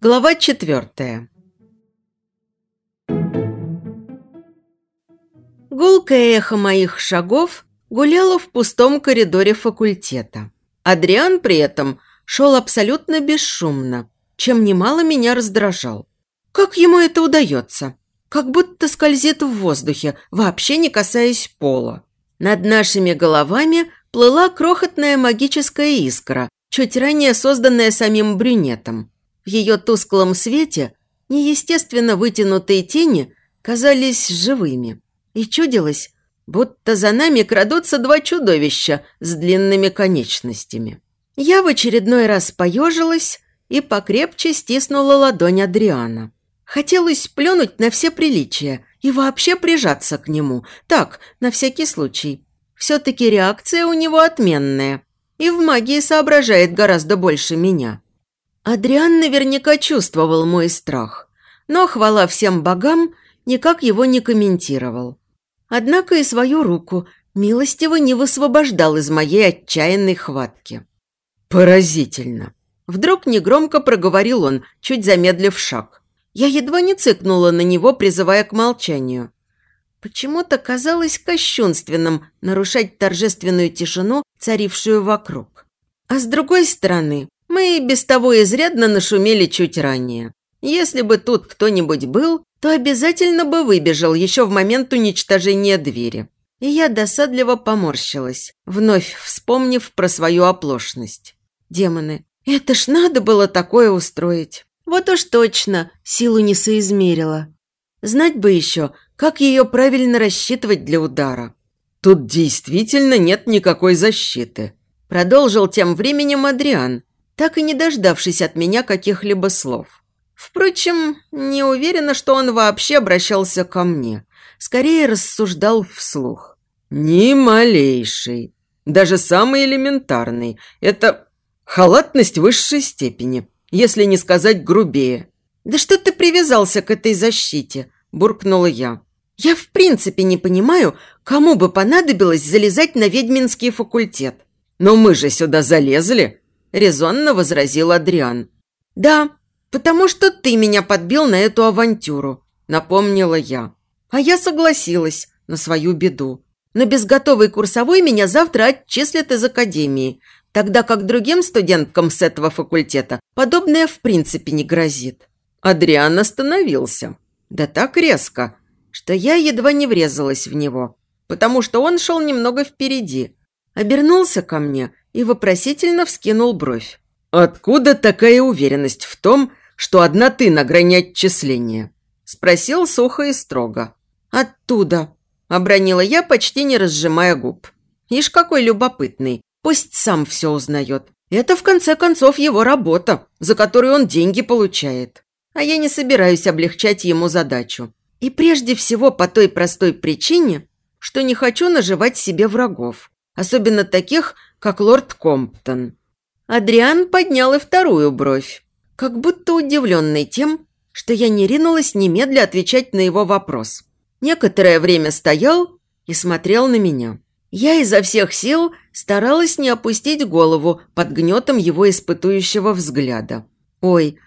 Глава четвертая. Гулкое эхо моих шагов гуляло в пустом коридоре факультета. Адриан при этом шел абсолютно бесшумно, чем немало меня раздражал. Как ему это удается? Как будто скользит в воздухе, вообще не касаясь пола. Над нашими головами плыла крохотная магическая искра, чуть ранее созданная самим брюнетом. Ее тусклом свете неестественно вытянутые тени казались живыми. И чудилось, будто за нами крадутся два чудовища с длинными конечностями. Я в очередной раз поежилась и покрепче стиснула ладонь Адриана. Хотелось плюнуть на все приличия и вообще прижаться к нему. Так, на всякий случай. Все-таки реакция у него отменная. И в магии соображает гораздо больше меня. Адриан наверняка чувствовал мой страх. Но, хвала всем богам, никак его не комментировал. Однако и свою руку милостиво не высвобождал из моей отчаянной хватки. «Поразительно!» Вдруг негромко проговорил он, чуть замедлив шаг. Я едва не цыкнула на него, призывая к молчанию. Почему-то казалось кощунственным нарушать торжественную тишину, царившую вокруг. А с другой стороны, мы без того изрядно нашумели чуть ранее. Если бы тут кто-нибудь был, то обязательно бы выбежал еще в момент уничтожения двери. И я досадливо поморщилась, вновь вспомнив про свою оплошность. Демоны, это ж надо было такое устроить. Вот уж точно силу не соизмерила. Знать бы еще, как ее правильно рассчитывать для удара. Тут действительно нет никакой защиты. Продолжил тем временем Адриан, так и не дождавшись от меня каких-либо слов. Впрочем, не уверена, что он вообще обращался ко мне. Скорее рассуждал вслух. «Ни малейший. Даже самый элементарный. Это халатность высшей степени если не сказать грубее. «Да что ты привязался к этой защите?» – буркнула я. «Я в принципе не понимаю, кому бы понадобилось залезать на ведьминский факультет». «Но мы же сюда залезли», – резонно возразил Адриан. «Да, потому что ты меня подбил на эту авантюру», – напомнила я. А я согласилась на свою беду. Но без готовой курсовой меня завтра отчислят из академии, тогда как другим студенткам с этого факультета подобное в принципе не грозит. Адриан остановился. Да так резко, что я едва не врезалась в него, потому что он шел немного впереди. Обернулся ко мне и вопросительно вскинул бровь. «Откуда такая уверенность в том, что одна ты на грани отчисления?» Спросил сухо и строго. «Оттуда», – обронила я, почти не разжимая губ. «Ишь, какой любопытный. Пусть сам все узнает. Это, в конце концов, его работа, за которую он деньги получает. А я не собираюсь облегчать ему задачу. И прежде всего по той простой причине, что не хочу наживать себе врагов. Особенно таких, как лорд Комптон. Адриан поднял и вторую бровь, как будто удивленный тем, что я не ринулась немедля отвечать на его вопрос. Некоторое время стоял и смотрел на меня. Я изо всех сил старалась не опустить голову под гнетом его испытующего взгляда. Ой,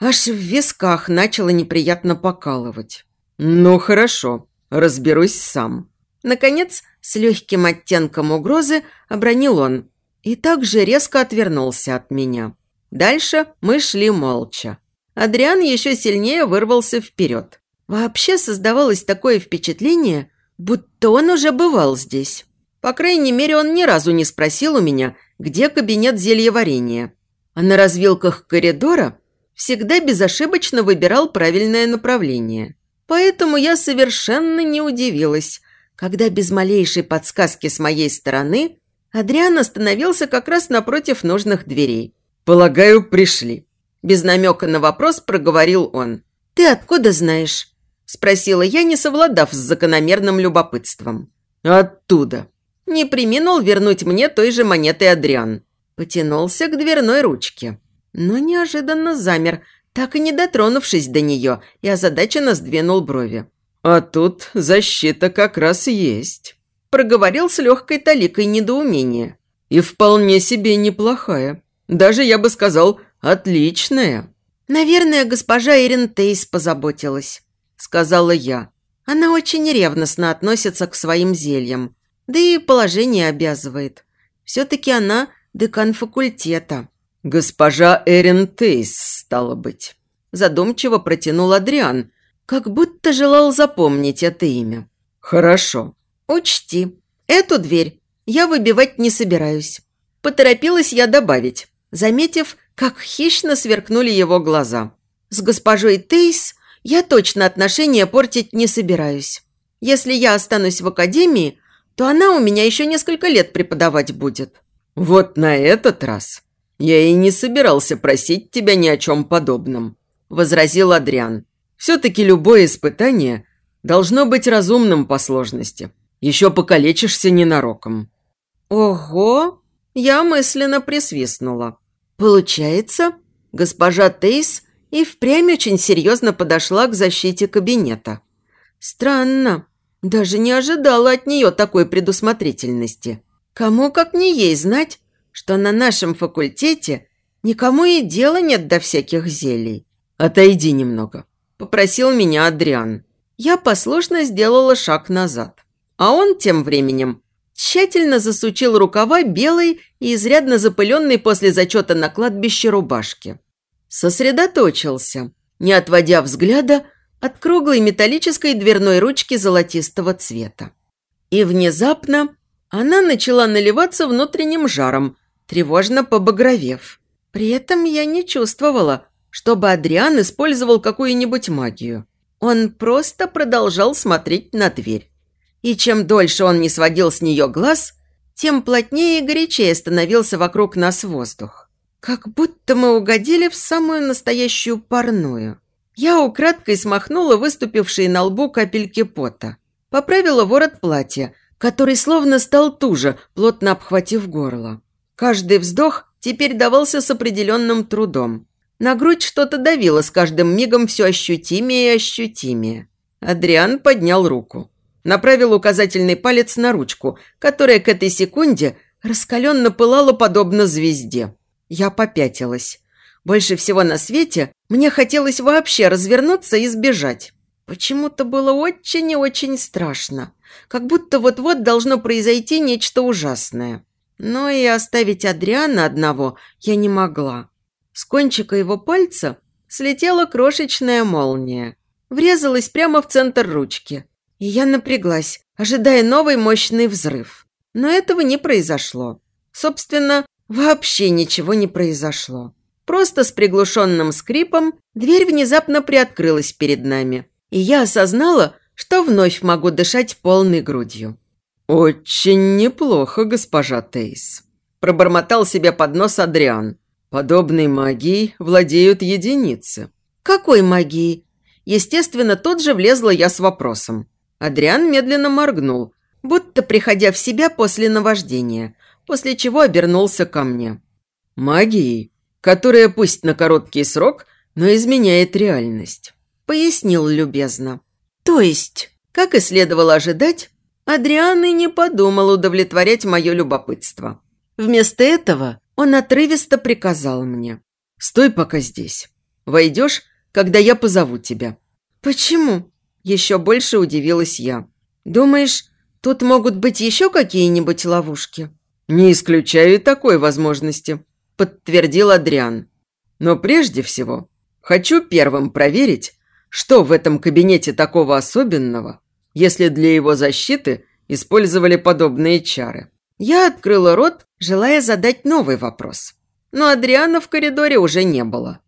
аж в висках начало неприятно покалывать. «Ну хорошо, разберусь сам». Наконец, с легким оттенком угрозы обронил он и также резко отвернулся от меня. Дальше мы шли молча. Адриан еще сильнее вырвался вперед. Вообще создавалось такое впечатление, будто он уже бывал здесь. По крайней мере, он ни разу не спросил у меня, где кабинет зельеварения. А на развилках коридора всегда безошибочно выбирал правильное направление. Поэтому я совершенно не удивилась, когда без малейшей подсказки с моей стороны Адриан остановился как раз напротив нужных дверей. «Полагаю, пришли». Без намека на вопрос проговорил он. «Ты откуда знаешь?» – спросила я, не совладав с закономерным любопытством. «Оттуда», не приминул вернуть мне той же монетой Адриан. Потянулся к дверной ручке, но неожиданно замер, так и не дотронувшись до нее, и озадаченно сдвинул брови. «А тут защита как раз есть», – проговорил с легкой таликой недоумения. «И вполне себе неплохая. Даже, я бы сказал, отличная». Наверное, госпожа Эрин Тейс позаботилась, сказала я. Она очень ревностно относится к своим зельям, да и положение обязывает. Все-таки она декан факультета. «Госпожа Эрин Тейс, стало быть», – задумчиво протянул Адриан, как будто желал запомнить это имя. «Хорошо». «Учти, эту дверь я выбивать не собираюсь». Поторопилась я добавить, заметив, как хищно сверкнули его глаза. «С госпожой Тейс я точно отношения портить не собираюсь. Если я останусь в академии, то она у меня еще несколько лет преподавать будет». «Вот на этот раз я и не собирался просить тебя ни о чем подобном», – возразил Адриан. «Все-таки любое испытание должно быть разумным по сложности. Еще покалечишься ненароком». «Ого!» – я мысленно присвистнула. «Получается, госпожа Тейс и впрямь очень серьезно подошла к защите кабинета. Странно, даже не ожидала от нее такой предусмотрительности. Кому как не ей знать, что на нашем факультете никому и дела нет до всяких зелий. «Отойди немного», – попросил меня Адриан. Я послушно сделала шаг назад. А он тем временем тщательно засучил рукава белой и изрядно запыленной после зачета на кладбище рубашки сосредоточился, не отводя взгляда от круглой металлической дверной ручки золотистого цвета. И внезапно она начала наливаться внутренним жаром, тревожно побагровев. При этом я не чувствовала, чтобы Адриан использовал какую-нибудь магию. Он просто продолжал смотреть на дверь. И чем дольше он не сводил с нее глаз, тем плотнее и горячее становился вокруг нас воздух. Как будто мы угодили в самую настоящую парную. Я украдкой смахнула выступившие на лбу капельки пота. Поправила ворот платья, который словно стал туже, плотно обхватив горло. Каждый вздох теперь давался с определенным трудом. На грудь что-то давило с каждым мигом все ощутимее и ощутимее. Адриан поднял руку. Направил указательный палец на ручку, которая к этой секунде раскаленно пылала подобно звезде. Я попятилась. Больше всего на свете мне хотелось вообще развернуться и сбежать. Почему-то было очень и очень страшно. Как будто вот-вот должно произойти нечто ужасное. Но и оставить Адриана одного я не могла. С кончика его пальца слетела крошечная молния. Врезалась прямо в центр ручки. И я напряглась, ожидая новый мощный взрыв. Но этого не произошло. Собственно, Вообще ничего не произошло. Просто с приглушенным скрипом дверь внезапно приоткрылась перед нами, и я осознала, что вновь могу дышать полной грудью. «Очень неплохо, госпожа Тейс», – пробормотал себе под нос Адриан. «Подобной магией владеют единицы». «Какой магией?» Естественно, тут же влезла я с вопросом. Адриан медленно моргнул, будто приходя в себя после наваждения, после чего обернулся ко мне. «Магией, которая пусть на короткий срок, но изменяет реальность», – пояснил любезно. «То есть, как и следовало ожидать, Адриан и не подумал удовлетворять мое любопытство. Вместо этого он отрывисто приказал мне. «Стой пока здесь. Войдешь, когда я позову тебя». «Почему?» – еще больше удивилась я. «Думаешь, тут могут быть еще какие-нибудь ловушки?» «Не исключаю такой возможности», – подтвердил Адриан. «Но прежде всего хочу первым проверить, что в этом кабинете такого особенного, если для его защиты использовали подобные чары». Я открыла рот, желая задать новый вопрос. Но Адриана в коридоре уже не было.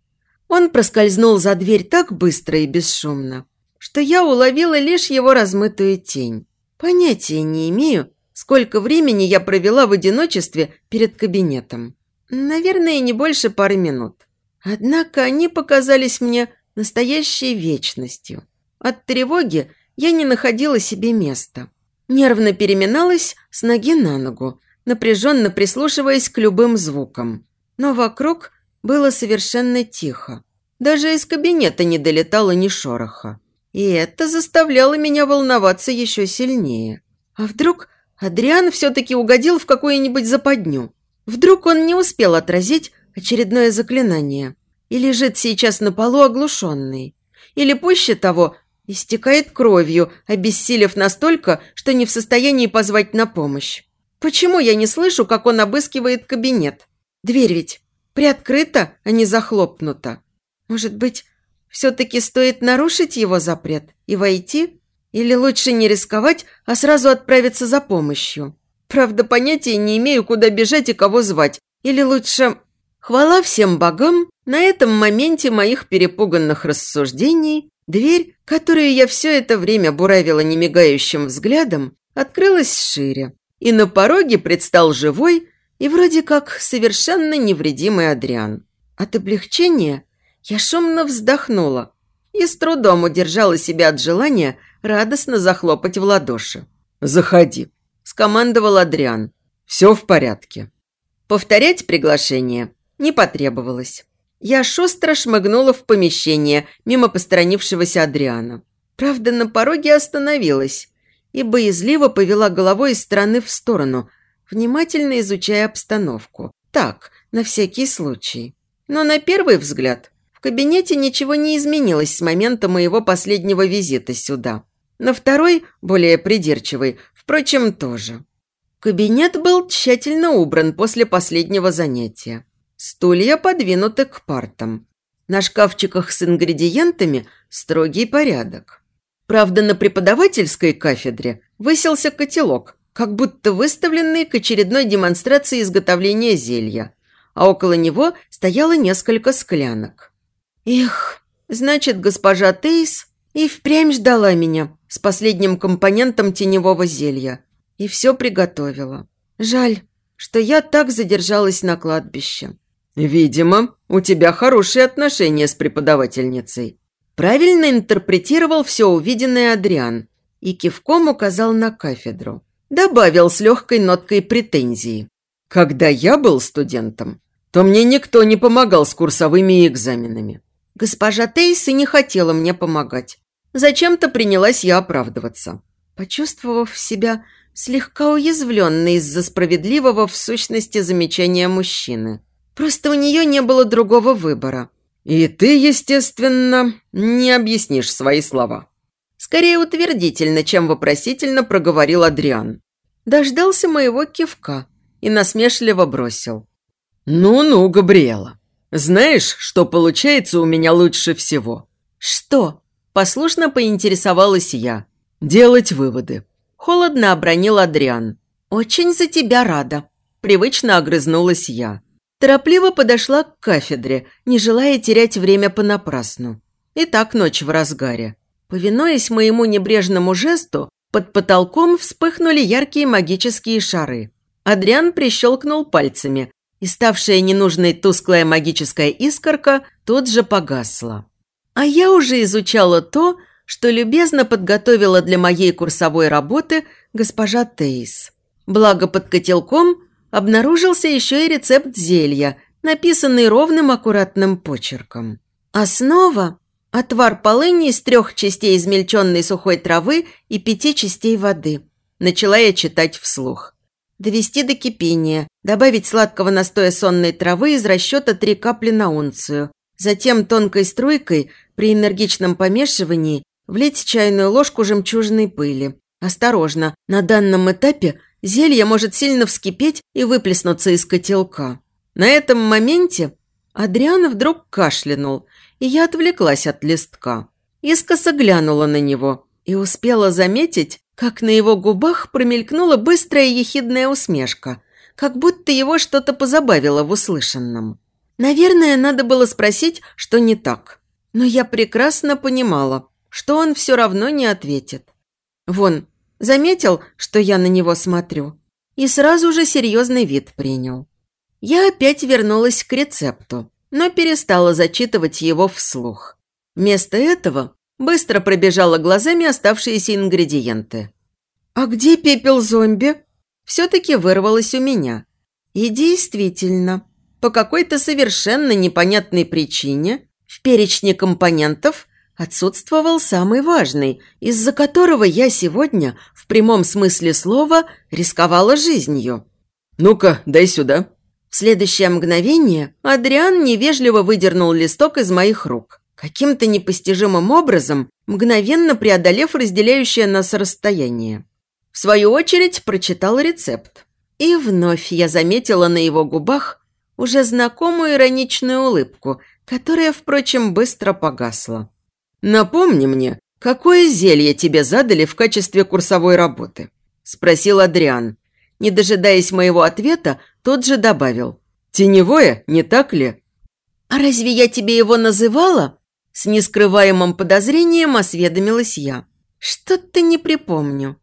Он проскользнул за дверь так быстро и бесшумно, что я уловила лишь его размытую тень. Понятия не имею, сколько времени я провела в одиночестве перед кабинетом. Наверное, не больше пары минут. Однако они показались мне настоящей вечностью. От тревоги я не находила себе места. Нервно переминалась с ноги на ногу, напряженно прислушиваясь к любым звукам. Но вокруг было совершенно тихо. Даже из кабинета не долетало ни шороха. И это заставляло меня волноваться еще сильнее. А вдруг Адриан все-таки угодил в какую-нибудь западню. Вдруг он не успел отразить очередное заклинание. и лежит сейчас на полу оглушенный. Или пуще того, истекает кровью, обессилев настолько, что не в состоянии позвать на помощь. Почему я не слышу, как он обыскивает кабинет? Дверь ведь приоткрыта, а не захлопнута. Может быть, все-таки стоит нарушить его запрет и войти? Или лучше не рисковать, а сразу отправиться за помощью? Правда, понятия не имею, куда бежать и кого звать. Или лучше... Хвала всем богам, на этом моменте моих перепуганных рассуждений дверь, которую я все это время буравила немигающим взглядом, открылась шире, и на пороге предстал живой и вроде как совершенно невредимый Адриан. От облегчения я шумно вздохнула и с трудом удержала себя от желания радостно захлопать в ладоши. «Заходи», – скомандовал Адриан. «Все в порядке». Повторять приглашение не потребовалось. Я шустро шмыгнула в помещение мимо посторонившегося Адриана. Правда, на пороге остановилась и боязливо повела головой из стороны в сторону, внимательно изучая обстановку. Так, на всякий случай. Но на первый взгляд в кабинете ничего не изменилось с момента моего последнего визита сюда. На второй, более придирчивый, впрочем, тоже. Кабинет был тщательно убран после последнего занятия. Стулья подвинуты к партам. На шкафчиках с ингредиентами строгий порядок. Правда, на преподавательской кафедре высился котелок, как будто выставленный к очередной демонстрации изготовления зелья, а около него стояло несколько склянок. Эх, значит, госпожа Тейс и впрямь ждала меня с последним компонентом теневого зелья и все приготовила. Жаль, что я так задержалась на кладбище. «Видимо, у тебя хорошие отношения с преподавательницей», Правильно интерпретировал все увиденное Адриан и кивком указал на кафедру. Добавил с легкой ноткой претензии. «Когда я был студентом, то мне никто не помогал с курсовыми экзаменами». Госпожа Тейс и не хотела мне помогать. Зачем-то принялась я оправдываться. Почувствовав себя слегка уязвленной из-за справедливого в сущности замечания мужчины. Просто у нее не было другого выбора – и ты, естественно, не объяснишь свои слова. Скорее утвердительно, чем вопросительно проговорил Адриан. Дождался моего кивка и насмешливо бросил. «Ну-ну, Габриэла, знаешь, что получается у меня лучше всего?» «Что?» – послушно поинтересовалась я. «Делать выводы». Холодно обронил Адриан. «Очень за тебя рада», – привычно огрызнулась я. Торопливо подошла к кафедре, не желая терять время понапрасну. И так ночь в разгаре. Повинуясь моему небрежному жесту, под потолком вспыхнули яркие магические шары. Адриан прищелкнул пальцами, и ставшая ненужной тусклая магическая искорка тут же погасла. А я уже изучала то, что любезно подготовила для моей курсовой работы госпожа Тейс. Благо под котелком обнаружился еще и рецепт зелья, написанный ровным аккуратным почерком. Основа – отвар полыни из трех частей измельченной сухой травы и пяти частей воды. Начала я читать вслух. Довести до кипения, добавить сладкого настоя сонной травы из расчета три капли на унцию. Затем тонкой струйкой при энергичном помешивании влить чайную ложку жемчужной пыли. Осторожно, на данном этапе Зелье может сильно вскипеть и выплеснуться из котелка. На этом моменте Адриан вдруг кашлянул, и я отвлеклась от листка. Искоса глянула на него и успела заметить, как на его губах промелькнула быстрая ехидная усмешка, как будто его что-то позабавило в услышанном. Наверное, надо было спросить, что не так. Но я прекрасно понимала, что он все равно не ответит. Вон, Заметил, что я на него смотрю, и сразу же серьезный вид принял. Я опять вернулась к рецепту, но перестала зачитывать его вслух. Вместо этого быстро пробежала глазами оставшиеся ингредиенты. «А где пепел зомби?» Все-таки вырвалось у меня. И действительно, по какой-то совершенно непонятной причине в перечне компонентов отсутствовал самый важный, из-за которого я сегодня, в прямом смысле слова, рисковала жизнью. «Ну-ка, дай сюда». В следующее мгновение Адриан невежливо выдернул листок из моих рук, каким-то непостижимым образом мгновенно преодолев разделяющее нас расстояние. В свою очередь прочитал рецепт. И вновь я заметила на его губах уже знакомую ироничную улыбку, которая, впрочем, быстро погасла. «Напомни мне, какое зелье тебе задали в качестве курсовой работы?» – спросил Адриан. Не дожидаясь моего ответа, тот же добавил. «Теневое, не так ли?» «А разве я тебе его называла?» С нескрываемым подозрением осведомилась я. «Что-то не припомню».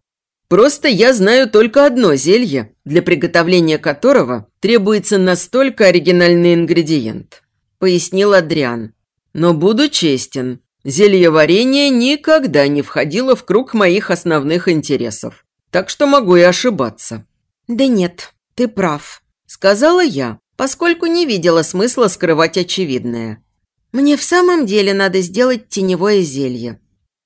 Просто я знаю только одно зелье, для приготовления которого требуется настолько оригинальный ингредиент», – пояснил Адриан. «Но буду честен, зелье варенье никогда не входило в круг моих основных интересов, так что могу и ошибаться». «Да нет, ты прав», – сказала я, поскольку не видела смысла скрывать очевидное. «Мне в самом деле надо сделать теневое зелье».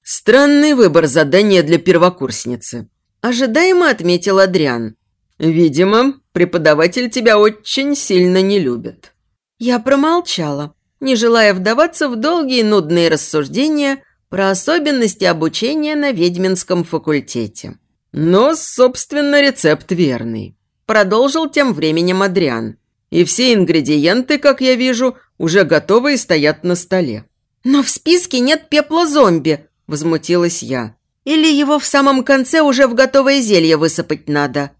Странный выбор задания для первокурсницы. Ожидаемо отметил Адриан. «Видимо, преподаватель тебя очень сильно не любит». Я промолчала, не желая вдаваться в долгие нудные рассуждения про особенности обучения на ведьминском факультете. «Но, собственно, рецепт верный», – продолжил тем временем Адриан. «И все ингредиенты, как я вижу, уже готовы и стоят на столе». «Но в списке нет пепла зомби», – возмутилась я. Или его в самом конце уже в готовое зелье высыпать надо?»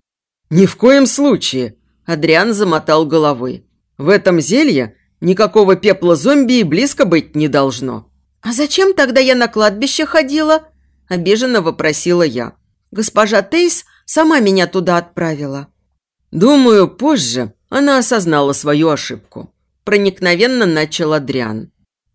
«Ни в коем случае!» – Адриан замотал головой. «В этом зелье никакого пепла зомби и близко быть не должно». «А зачем тогда я на кладбище ходила?» – обиженно вопросила я. «Госпожа Тейс сама меня туда отправила». «Думаю, позже она осознала свою ошибку», – проникновенно начал Адриан.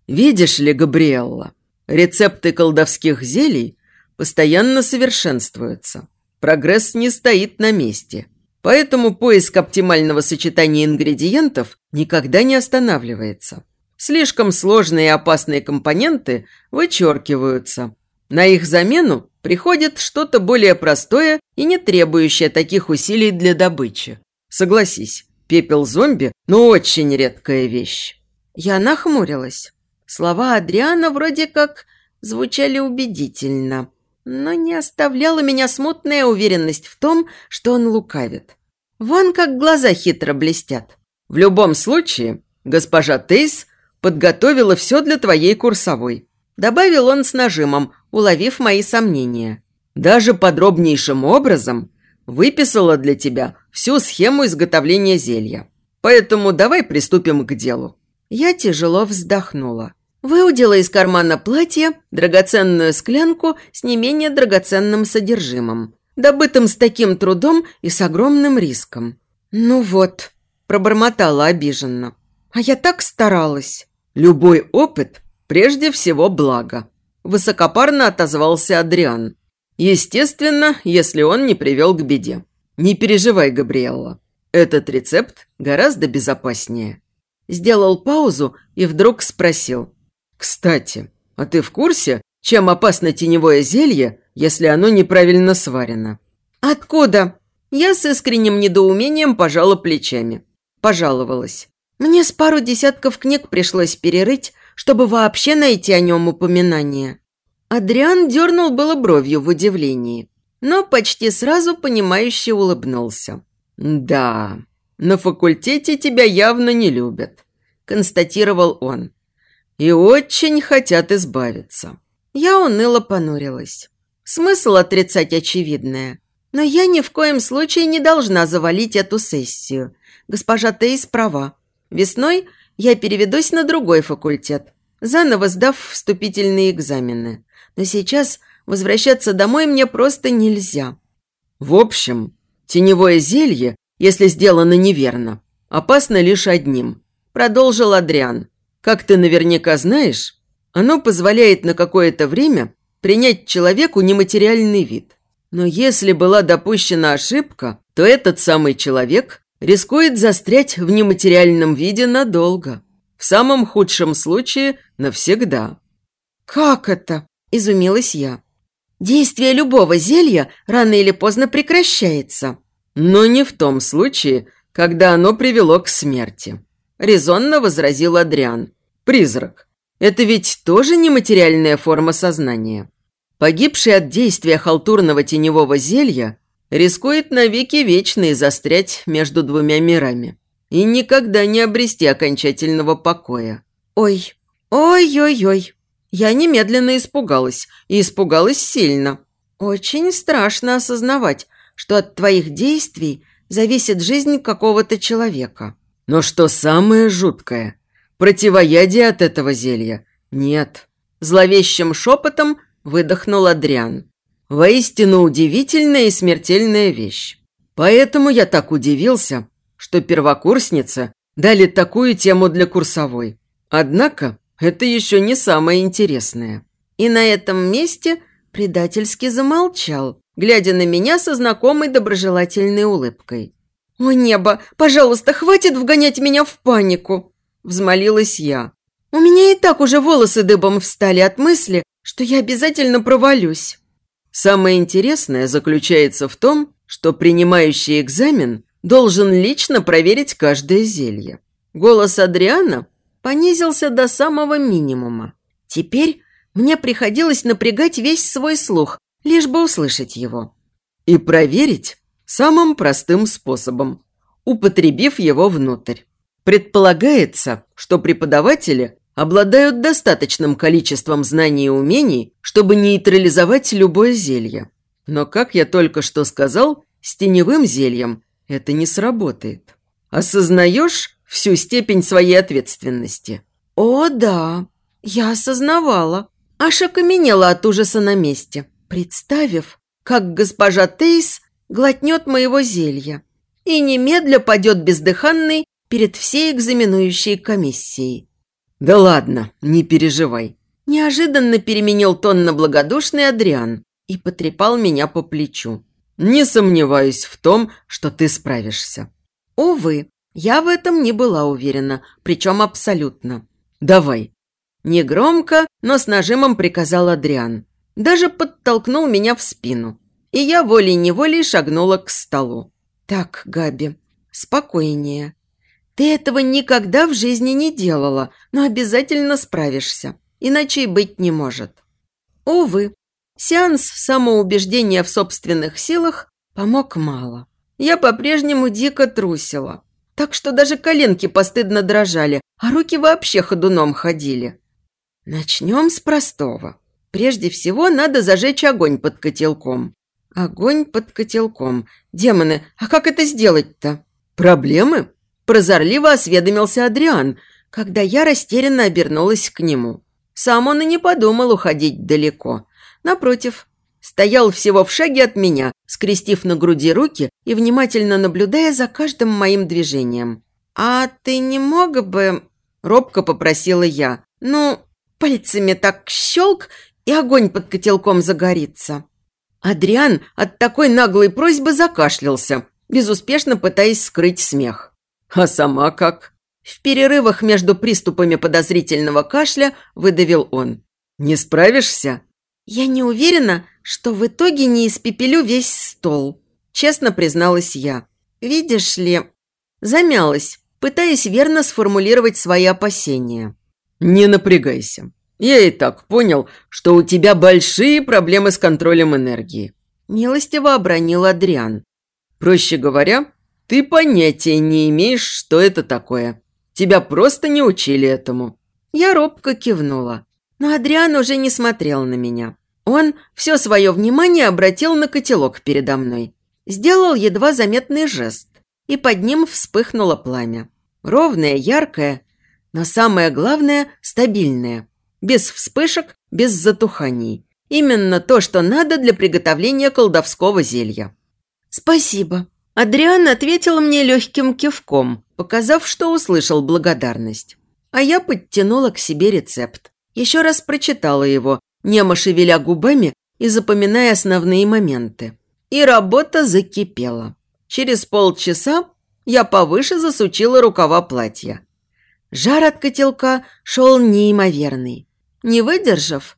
«Видишь ли, Габриэлла, рецепты колдовских зелий – постоянно совершенствуются. Прогресс не стоит на месте. Поэтому поиск оптимального сочетания ингредиентов никогда не останавливается. Слишком сложные и опасные компоненты вычеркиваются. На их замену приходит что-то более простое и не требующее таких усилий для добычи. Согласись, пепел зомби – ну очень редкая вещь. Я нахмурилась. Слова Адриана вроде как звучали убедительно но не оставляла меня смутная уверенность в том, что он лукавит. Вон как глаза хитро блестят. В любом случае, госпожа Тейс подготовила все для твоей курсовой. Добавил он с нажимом, уловив мои сомнения. Даже подробнейшим образом выписала для тебя всю схему изготовления зелья. Поэтому давай приступим к делу. Я тяжело вздохнула. Выудила из кармана платья драгоценную склянку с не менее драгоценным содержимым, добытым с таким трудом и с огромным риском. «Ну вот», – пробормотала обиженно, – «а я так старалась». «Любой опыт прежде всего благо», – высокопарно отозвался Адриан. «Естественно, если он не привел к беде. Не переживай, Габриэлла. Этот рецепт гораздо безопаснее». Сделал паузу и вдруг спросил – «Кстати, а ты в курсе, чем опасно теневое зелье, если оно неправильно сварено?» «Откуда?» Я с искренним недоумением пожала плечами. Пожаловалась. Мне с пару десятков книг пришлось перерыть, чтобы вообще найти о нем упоминание. Адриан дернул было бровью в удивлении, но почти сразу понимающе улыбнулся. «Да, на факультете тебя явно не любят», – констатировал он и очень хотят избавиться. Я уныло понурилась. Смысл отрицать очевидное. Но я ни в коем случае не должна завалить эту сессию. Госпожа Тейс права. Весной я переведусь на другой факультет, заново сдав вступительные экзамены. Но сейчас возвращаться домой мне просто нельзя. В общем, теневое зелье, если сделано неверно, опасно лишь одним, продолжил Адриан. Как ты наверняка знаешь, оно позволяет на какое-то время принять человеку нематериальный вид. Но если была допущена ошибка, то этот самый человек рискует застрять в нематериальном виде надолго. В самом худшем случае – навсегда. «Как это?» – изумилась я. «Действие любого зелья рано или поздно прекращается». Но не в том случае, когда оно привело к смерти. Резонно возразил Адриан. Призрак. Это ведь тоже нематериальная форма сознания. Погибший от действия халтурного теневого зелья рискует навеки вечные застрять между двумя мирами и никогда не обрести окончательного покоя. Ой, ой-ой-ой. Я немедленно испугалась, и испугалась сильно. Очень страшно осознавать, что от твоих действий зависит жизнь какого-то человека. Но что самое жуткое, противоядия от этого зелья нет. Зловещим шепотом выдохнул Адриан. Воистину удивительная и смертельная вещь. Поэтому я так удивился, что первокурсница дали такую тему для курсовой. Однако это еще не самое интересное. И на этом месте предательски замолчал, глядя на меня со знакомой доброжелательной улыбкой. «О небо, пожалуйста, хватит вгонять меня в панику!» – взмолилась я. «У меня и так уже волосы дыбом встали от мысли, что я обязательно провалюсь». Самое интересное заключается в том, что принимающий экзамен должен лично проверить каждое зелье. Голос Адриана понизился до самого минимума. Теперь мне приходилось напрягать весь свой слух, лишь бы услышать его. И проверить самым простым способом, употребив его внутрь. Предполагается, что преподаватели обладают достаточным количеством знаний и умений, чтобы нейтрализовать любое зелье. Но, как я только что сказал, с теневым зельем это не сработает. Осознаешь всю степень своей ответственности? О, да, я осознавала. Аж окаменела от ужаса на месте, представив, как госпожа Тейс глотнет моего зелья и немедля падет бездыханный перед всей экзаменующей комиссией. «Да ладно, не переживай». Неожиданно переменил тон на благодушный Адриан и потрепал меня по плечу. Не сомневаюсь в том, что ты справишься. Увы, я в этом не была уверена, причем абсолютно. Давай. Негромко, но с нажимом приказал Адриан. Даже подтолкнул меня в спину. И я волей-неволей шагнула к столу. Так, Габи, спокойнее. Ты этого никогда в жизни не делала, но обязательно справишься. Иначе и быть не может. Увы, Сеанс самоубеждения в собственных силах помог мало. Я по-прежнему дико трусила, так что даже коленки постыдно дрожали, а руки вообще ходуном ходили. Начнем с простого. Прежде всего надо зажечь огонь под котелком. Огонь под котелком. Демоны, а как это сделать-то? Проблемы? Прозорливо осведомился Адриан, когда я растерянно обернулась к нему. Сам он и не подумал уходить далеко. Напротив, стоял всего в шаге от меня, скрестив на груди руки и внимательно наблюдая за каждым моим движением. «А ты не мог бы...» – робко попросила я. «Ну, пальцами так щелк, и огонь под котелком загорится». Адриан от такой наглой просьбы закашлялся, безуспешно пытаясь скрыть смех. «А сама как?» В перерывах между приступами подозрительного кашля выдавил он. «Не справишься?» «Я не уверена, что в итоге не испепелю весь стол», – честно призналась я. «Видишь ли...» Замялась, пытаясь верно сформулировать свои опасения. «Не напрягайся. Я и так понял, что у тебя большие проблемы с контролем энергии», – милостиво обронил Адриан. «Проще говоря, ты понятия не имеешь, что это такое. Тебя просто не учили этому». Я робко кивнула. Но Адриан уже не смотрел на меня. Он все свое внимание обратил на котелок передо мной. Сделал едва заметный жест, и под ним вспыхнуло пламя. Ровное, яркое, но самое главное – стабильное. Без вспышек, без затуханий. Именно то, что надо для приготовления колдовского зелья. «Спасибо». Адриан ответил мне легким кивком, показав, что услышал благодарность. А я подтянула к себе рецепт еще раз прочитала его, немо шевеля губами и запоминая основные моменты. И работа закипела. Через полчаса я повыше засучила рукава платья. Жар от котелка шел неимоверный. Не выдержав,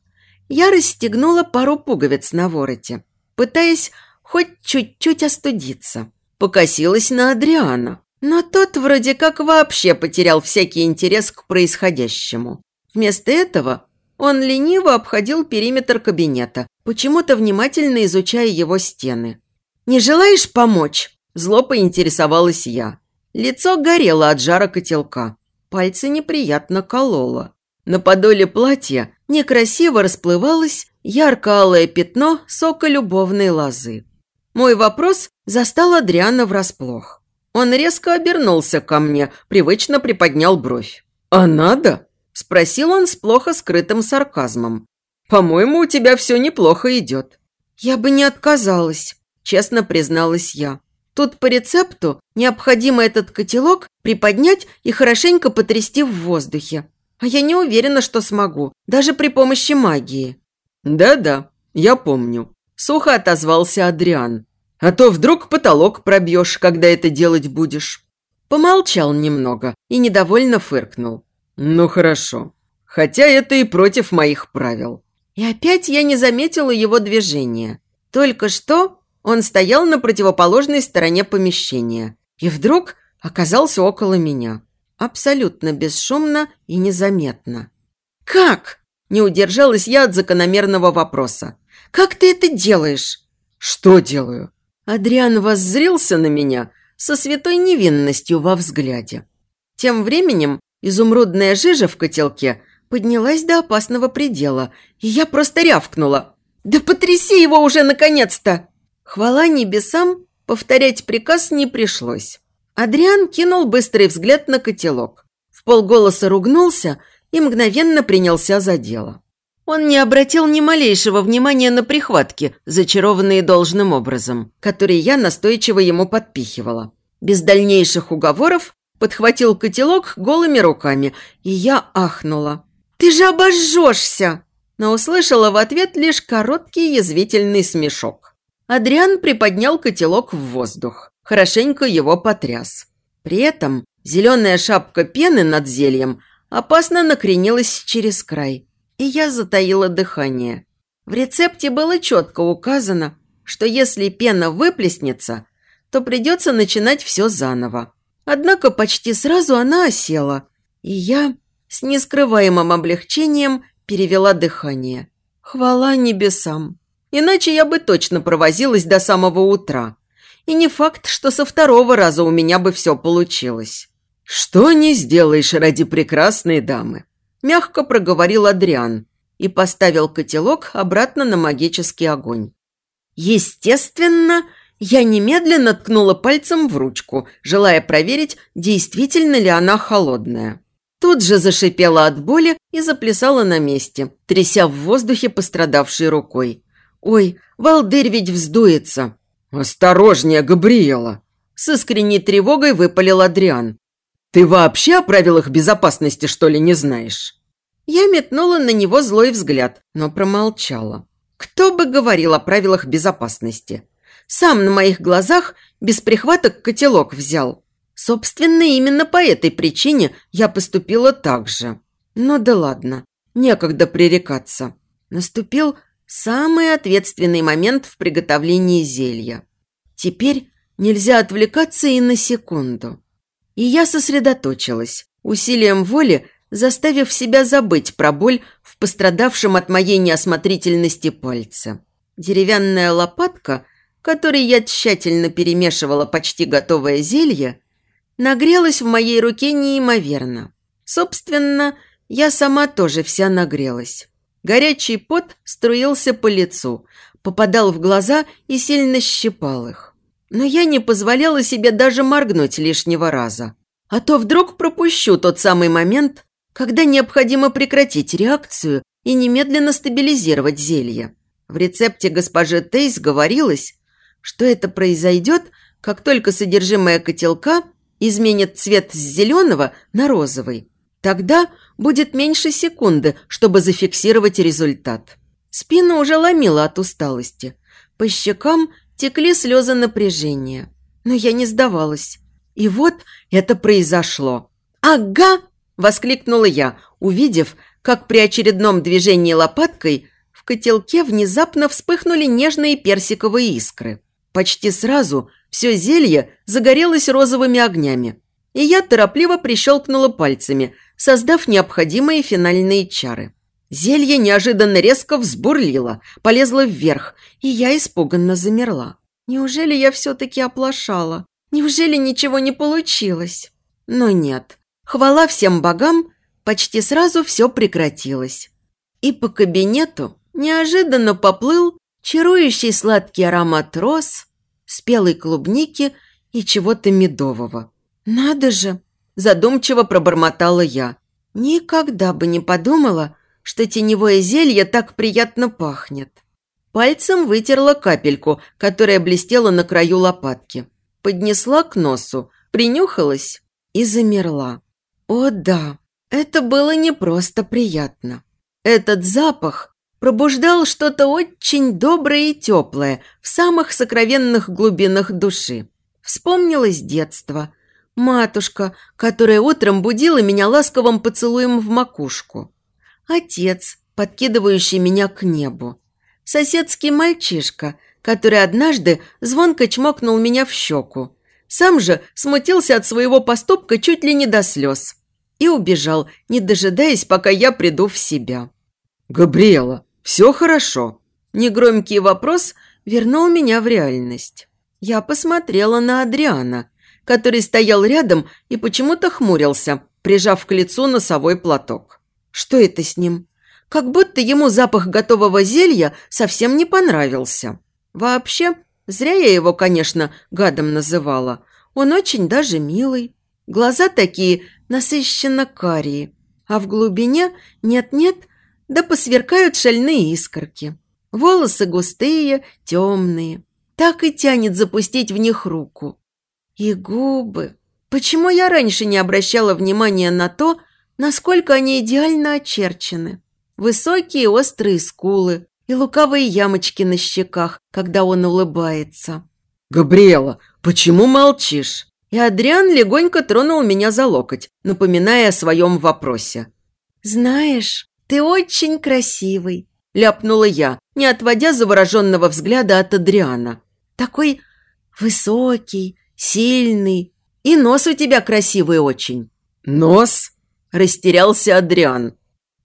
я расстегнула пару пуговиц на вороте, пытаясь хоть чуть-чуть остудиться. Покосилась на Адриана, Но тот вроде как вообще потерял всякий интерес к происходящему. Вместо этого он лениво обходил периметр кабинета, почему-то внимательно изучая его стены. «Не желаешь помочь?» – зло поинтересовалась я. Лицо горело от жара котелка. Пальцы неприятно кололо. На подоле платья некрасиво расплывалось ярко-алое пятно сока любовной лозы. Мой вопрос застал Адриана врасплох. Он резко обернулся ко мне, привычно приподнял бровь. «А надо?» – спросил он с плохо скрытым сарказмом. «По-моему, у тебя все неплохо идет». «Я бы не отказалась», – честно призналась я. «Тут по рецепту необходимо этот котелок приподнять и хорошенько потрясти в воздухе. А я не уверена, что смогу, даже при помощи магии». «Да-да, я помню», – сухо отозвался Адриан. «А то вдруг потолок пробьешь, когда это делать будешь». Помолчал немного и недовольно фыркнул. «Ну хорошо. Хотя это и против моих правил». И опять я не заметила его движения. Только что он стоял на противоположной стороне помещения и вдруг оказался около меня. Абсолютно бесшумно и незаметно. «Как?» – не удержалась я от закономерного вопроса. «Как ты это делаешь?» «Что делаю?» Адриан воззрился на меня со святой невинностью во взгляде. Тем временем изумрудная жижа в котелке поднялась до опасного предела, и я просто рявкнула. «Да потряси его уже, наконец-то!» Хвала небесам, повторять приказ не пришлось. Адриан кинул быстрый взгляд на котелок. В полголоса ругнулся и мгновенно принялся за дело. Он не обратил ни малейшего внимания на прихватки, зачарованные должным образом, которые я настойчиво ему подпихивала. Без дальнейших уговоров подхватил котелок голыми руками, и я ахнула. «Ты же обожжешься!» Но услышала в ответ лишь короткий язвительный смешок. Адриан приподнял котелок в воздух хорошенько его потряс. При этом зеленая шапка пены над зельем опасно накренилась через край, и я затаила дыхание. В рецепте было четко указано, что если пена выплеснется, то придется начинать все заново. Однако почти сразу она осела, и я с нескрываемым облегчением перевела дыхание. Хвала небесам. Иначе я бы точно провозилась до самого утра. И не факт, что со второго раза у меня бы все получилось. «Что не сделаешь ради прекрасной дамы?» Мягко проговорил Адриан и поставил котелок обратно на магический огонь. Естественно, я немедленно ткнула пальцем в ручку, желая проверить, действительно ли она холодная. Тут же зашипела от боли и заплясала на месте, тряся в воздухе пострадавшей рукой. «Ой, Валдырь ведь вздуется!» «Осторожнее, Габриэла!» С искренней тревогой выпалил Адриан. «Ты вообще о правилах безопасности, что ли, не знаешь?» Я метнула на него злой взгляд, но промолчала. Кто бы говорил о правилах безопасности? Сам на моих глазах без прихваток котелок взял. Собственно, именно по этой причине я поступила так же. Но да ладно, некогда пререкаться. Наступил Самый ответственный момент в приготовлении зелья. Теперь нельзя отвлекаться и на секунду. И я сосредоточилась, усилием воли заставив себя забыть про боль в пострадавшем от моей неосмотрительности пальце. Деревянная лопатка, которой я тщательно перемешивала почти готовое зелье, нагрелась в моей руке неимоверно. Собственно, я сама тоже вся нагрелась. Горячий пот струился по лицу, попадал в глаза и сильно щипал их. Но я не позволяла себе даже моргнуть лишнего раза. А то вдруг пропущу тот самый момент, когда необходимо прекратить реакцию и немедленно стабилизировать зелье. В рецепте госпожи Тейс говорилось, что это произойдет, как только содержимое котелка изменит цвет с зеленого на розовый. Тогда будет меньше секунды, чтобы зафиксировать результат. Спину уже ломила от усталости. По щекам текли слезы напряжения. Но я не сдавалась. И вот это произошло. «Ага!» – воскликнула я, увидев, как при очередном движении лопаткой в котелке внезапно вспыхнули нежные персиковые искры. Почти сразу Все зелье загорелось розовыми огнями, и я торопливо прищелкнула пальцами, создав необходимые финальные чары. Зелье неожиданно резко взбурлило, полезло вверх, и я испуганно замерла. Неужели я все-таки оплошала? Неужели ничего не получилось? Но нет. Хвала всем богам, почти сразу все прекратилось. И по кабинету неожиданно поплыл чарующий сладкий аромат роз, спелой клубники и чего-то медового. «Надо же!» – задумчиво пробормотала я. «Никогда бы не подумала, что теневое зелье так приятно пахнет». Пальцем вытерла капельку, которая блестела на краю лопатки. Поднесла к носу, принюхалась и замерла. О да, это было не просто приятно. Этот запах пробуждал что-то очень доброе и теплое в самых сокровенных глубинах души. Вспомнилось детство. Матушка, которая утром будила меня ласковым поцелуем в макушку. Отец, подкидывающий меня к небу. Соседский мальчишка, который однажды звонко чмокнул меня в щеку. Сам же смутился от своего поступка чуть ли не до слез. И убежал, не дожидаясь, пока я приду в себя. «Габриэла, все хорошо?» Негромкий вопрос вернул меня в реальность. Я посмотрела на Адриана, который стоял рядом и почему-то хмурился, прижав к лицу носовой платок. Что это с ним? Как будто ему запах готового зелья совсем не понравился. Вообще, зря я его, конечно, гадом называла. Он очень даже милый. Глаза такие насыщенно карие, а в глубине нет-нет – да посверкают шальные искорки. Волосы густые, темные. Так и тянет запустить в них руку. И губы. Почему я раньше не обращала внимания на то, насколько они идеально очерчены? Высокие острые скулы и лукавые ямочки на щеках, когда он улыбается. «Габриэла, почему молчишь?» И Адриан легонько тронул меня за локоть, напоминая о своем вопросе. «Знаешь, «Ты очень красивый», – ляпнула я, не отводя завороженного взгляда от Адриана. «Такой высокий, сильный, и нос у тебя красивый очень». «Нос?» – растерялся Адриан.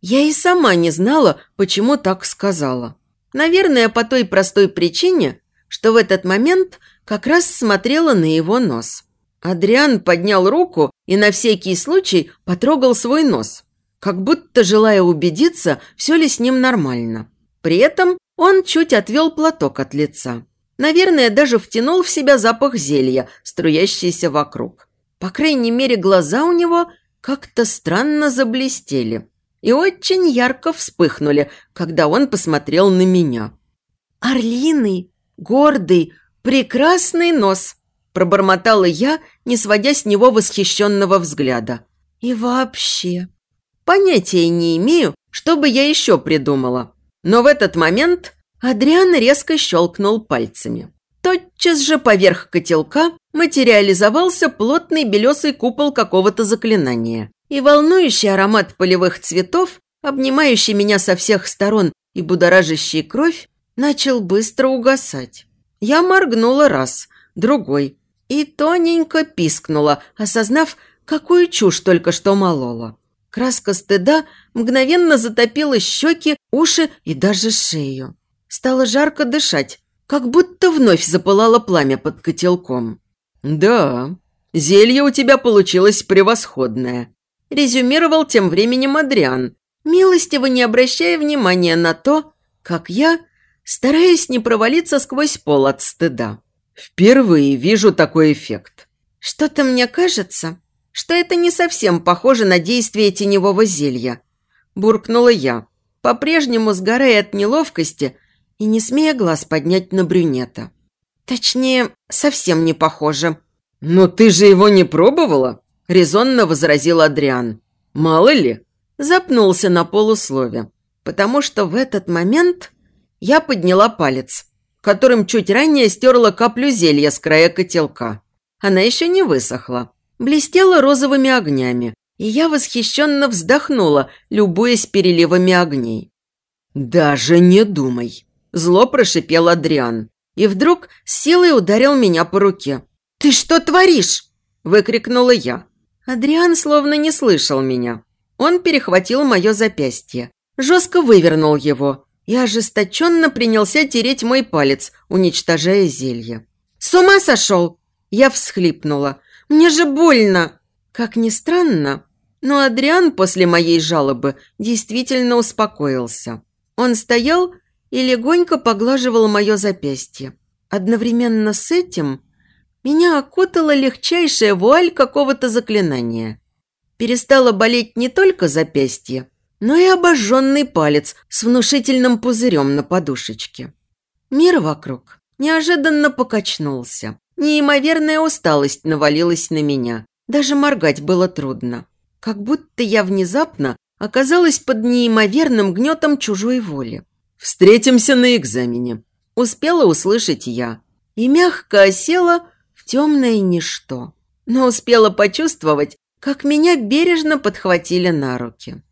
Я и сама не знала, почему так сказала. Наверное, по той простой причине, что в этот момент как раз смотрела на его нос. Адриан поднял руку и на всякий случай потрогал свой нос – как будто желая убедиться, все ли с ним нормально. При этом он чуть отвел платок от лица. Наверное, даже втянул в себя запах зелья, струящийся вокруг. По крайней мере, глаза у него как-то странно заблестели и очень ярко вспыхнули, когда он посмотрел на меня. «Орлиный, гордый, прекрасный нос!» – пробормотала я, не сводя с него восхищенного взгляда. «И вообще, Понятия не имею, что бы я еще придумала. Но в этот момент Адриан резко щелкнул пальцами. Тотчас же поверх котелка материализовался плотный белесый купол какого-то заклинания. И волнующий аромат полевых цветов, обнимающий меня со всех сторон и будоражащий кровь, начал быстро угасать. Я моргнула раз, другой, и тоненько пискнула, осознав, какую чушь только что молола. Краска стыда мгновенно затопила щеки, уши и даже шею. Стало жарко дышать, как будто вновь запылало пламя под котелком. «Да, зелье у тебя получилось превосходное», – резюмировал тем временем Адриан, милостиво не обращая внимания на то, как я, стараясь не провалиться сквозь пол от стыда. «Впервые вижу такой эффект». «Что-то мне кажется, что это не совсем похоже на действие теневого зелья. Буркнула я, по-прежнему сгорая от неловкости и не смея глаз поднять на брюнета. Точнее, совсем не похоже. «Но ты же его не пробовала?» – резонно возразил Адриан. «Мало ли?» Запнулся на полуслове, потому что в этот момент я подняла палец, которым чуть ранее стерла каплю зелья с края котелка. Она еще не высохла блестела розовыми огнями, и я восхищенно вздохнула, любуясь переливами огней. «Даже не думай!» – зло прошипел Адриан. и вдруг силой ударил меня по руке. «Ты что творишь?» – выкрикнула я. Адриан словно не слышал меня. Он перехватил мое запястье, жестко вывернул его и ожесточенно принялся тереть мой палец, уничтожая зелье. «С ума сошел!» Я всхлипнула. «Мне же больно!» Как ни странно, но Адриан после моей жалобы действительно успокоился. Он стоял и легонько поглаживал мое запястье. Одновременно с этим меня окутала легчайшая вуаль какого-то заклинания. Перестало болеть не только запястье, но и обожженный палец с внушительным пузырем на подушечке. Мир вокруг неожиданно покачнулся. Неимоверная усталость навалилась на меня. Даже моргать было трудно. Как будто я внезапно оказалась под неимоверным гнетом чужой воли. «Встретимся на экзамене», – успела услышать я. И мягко осела в темное ничто. Но успела почувствовать, как меня бережно подхватили на руки.